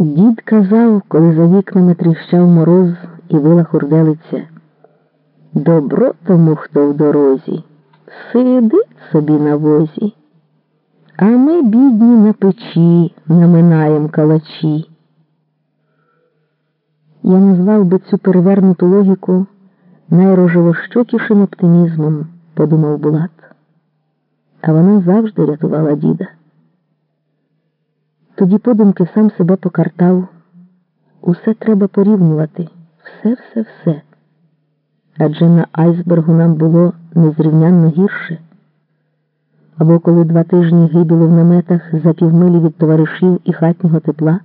Дід казав, коли за вікнами тріщав мороз і вила хурделиця. Добро тому, хто в дорозі, сидить собі на возі, а ми, бідні, на печі, наминаєм калачі. Я назвав би цю перевернуту логіку найрожевощокішим оптимізмом, подумав Булат. А вона завжди рятувала діда. Тоді подумки сам себе покартав. Усе треба порівнювати. Все, все, все. Адже на айсбергу нам було незрівнянно гірше. Або коли два тижні гибіли в наметах за півмилі від товаришів і хатнього тепла,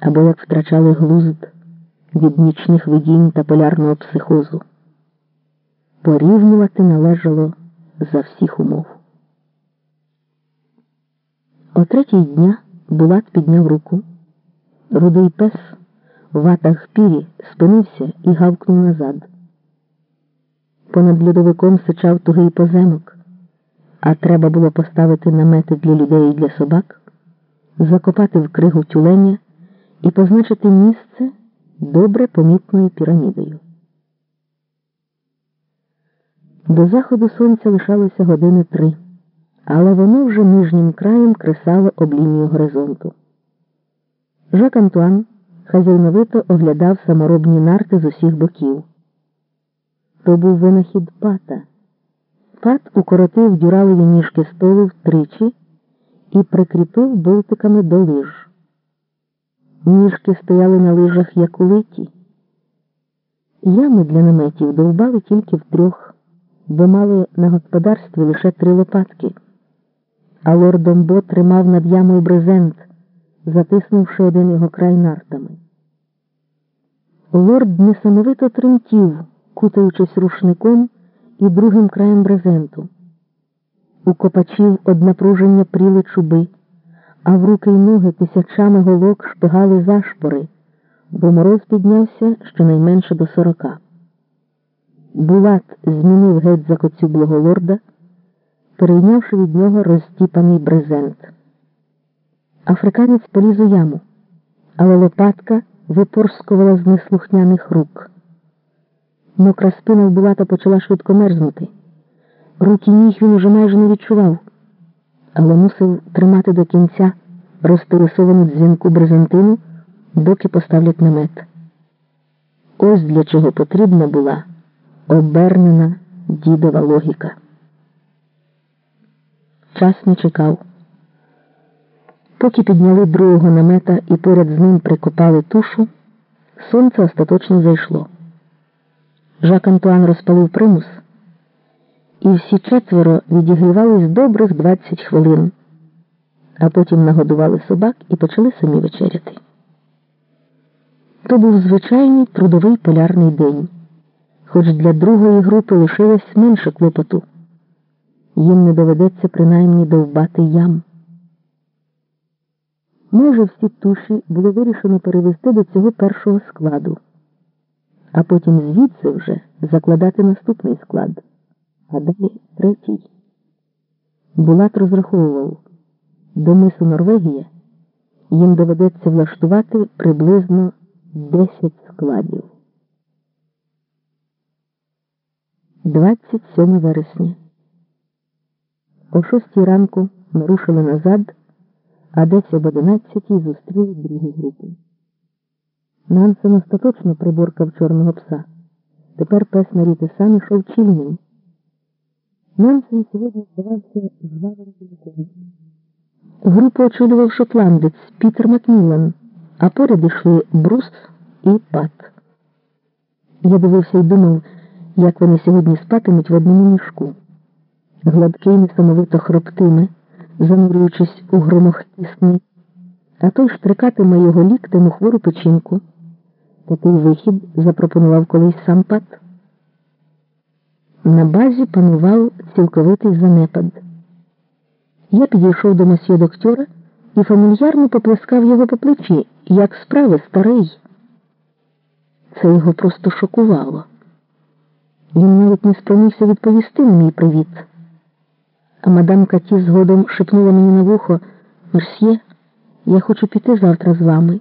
або як втрачали глузд від нічних видінь та полярного психозу. Порівнювати належало за всіх умов. О третій дня Булат підняв руку. Рудий пес в ватах пірі спинився і гавкнув назад. Понад льодовиком сичав тугий поземок, а треба було поставити намети для людей і для собак, закопати в кригу тюленя і позначити місце добре помітною пірамідою. До заходу сонця лишалося години три але воно вже нижнім краєм кресало об лінію горизонту. Жак Антуан хазяйновито оглядав саморобні нарти з усіх боків. То був винахід пата. Пат укоротив дюралові ніжки столу втричі і прикріпив болтиками до лиж. Ніжки стояли на лижах як улиті. Ями для наметів довбали тільки втрьох, бо мали на господарстві лише три лопатки а лорд Домбо тримав над ямою брезент, затиснувши один його край нартами. Лорд несамовито тремтів, кутаючись рушником і другим краєм брезенту. У копачів однапруження пріли чуби, а в руки й ноги тисячами голок шпигали зашпори, бо мороз піднявся щонайменше до сорока. Булат змінив геть за коцюблого лорда перейнявши від нього розтіпаний брезент. Африканець поліз у яму, але лопатка випорскувала з неслухняних рук. Мокра спина в Булата почала швидко мерзнути. Руки ніг він уже майже не відчував, але мусив тримати до кінця розпилисовану дзвінку брезентину, доки поставлять намет. Ось для чого потрібна була обернена дідова логіка. Час не чекав. Поки підняли другого намета і поряд з ним прикопали тушу, сонце остаточно зайшло. Жак Антуан розпалив примус, і всі четверо відігрівались добрих 20 хвилин, а потім нагодували собак і почали самі вечеряти. То був звичайний трудовий полярний день, хоч для другої групи лишилось менше клопоту їм не доведеться принаймні довбати ям. Може, всі туші було вирішено перевести до цього першого складу, а потім звідси вже закладати наступний склад, а далі третій. Булат розраховував, до мису Норвегія їм доведеться влаштувати приблизно 10 складів. 27 вересня. О шостій ранку ми рушили назад, а десь об одинадцятій зустріли другу групу. Нансен остаточно приборкав чорного пса. Тепер пес Маріти сам ішов чільним. Нансен сьогодні здавався зваленим великом. Групу очолював шотландець Пітер Макміллан, а поряд йшли Брус і Пат. Я дивився і думав, як вони сьогодні спатимуть в одному мішку гладкий несамовито хроптиме, занурюючись у громохті сни, а той штрикатиме його ліктем у хвору печінку. Такий вихід запропонував колись сам пат. На базі панував цілковитий занепад. Я підійшов до масьє доктора і фамільярно поплескав його по плечі, як справи старий. Це його просто шокувало. Він навіть не спромігся відповісти на мій привіт. А мадам Каті згодом шепнула мені на вухо Мерсьє, Я хочу піти завтра з вами.